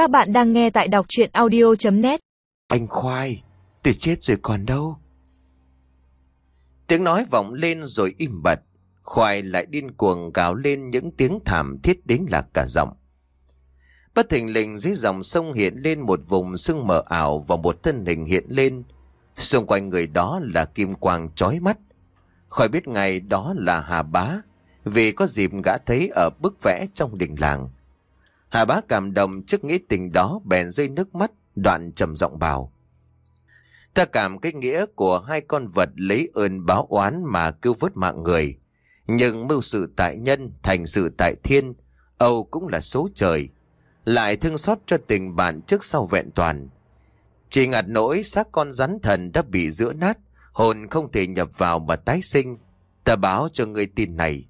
Các bạn đang nghe tại đọc chuyện audio.net Anh Khoai, tôi chết rồi còn đâu. Tiếng nói vọng lên rồi im bặt. Khoai lại điên cuồng gào lên những tiếng thảm thiết đến lạc cả giọng. Bất thình lình dưới dòng sông hiện lên một vùng sương mờ ảo và một thân hình hiện lên. Xung quanh người đó là kim quang chói mắt. Khỏi biết ngày đó là Hà Bá, vì có dịp gã thấy ở bức vẽ trong đình làng. Hà Bá cảm động trước nghĩ tình đó bèn rơi nước mắt, đoạn trầm giọng bảo. Ta cảm cái nghĩa của hai con vật lấy ơn báo oán mà cứu vớt mạng người. Nhưng mưu sự tại nhân, thành sự tại thiên, Âu cũng là số trời. Lại thương xót cho tình bạn trước sau vẹn toàn. Chỉ ngặt nỗi xác con rắn thần đã bị giữa nát, hồn không thể nhập vào mà tái sinh. Ta báo cho người tin này.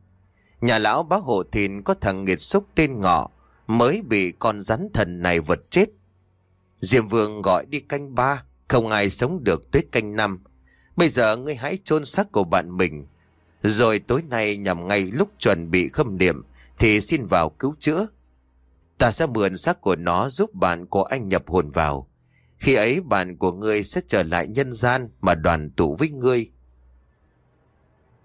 Nhà lão bá hộ thìn có thằng nghiệt xúc tên ngọ, mới bị con rắn thần này vật chết. Diệm Vương gọi đi canh ba, không ai sống được tới canh năm. Bây giờ ngươi hãy chôn xác của bạn mình. Rồi tối nay nhằm ngay lúc chuẩn bị khâm niệm thì xin vào cứu chữa. Ta sẽ mượn xác của nó giúp bạn của anh nhập hồn vào. Khi ấy bạn của ngươi sẽ trở lại nhân gian mà đoàn tụ với ngươi.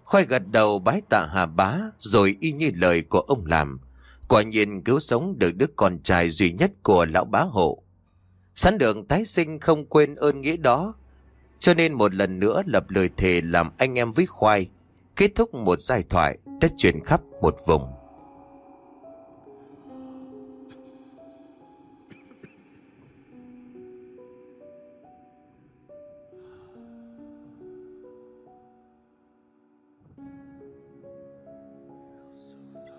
Khoai gật đầu bái tạ hà bá rồi y như lời của ông làm. Quả nhiên cứu sống được đứa con trai duy nhất của lão bá hộ. Sẵn đường tái sinh không quên ơn nghĩa đó. Cho nên một lần nữa lập lời thề làm anh em với khoai. Kết thúc một giai thoại đã truyền khắp một vùng.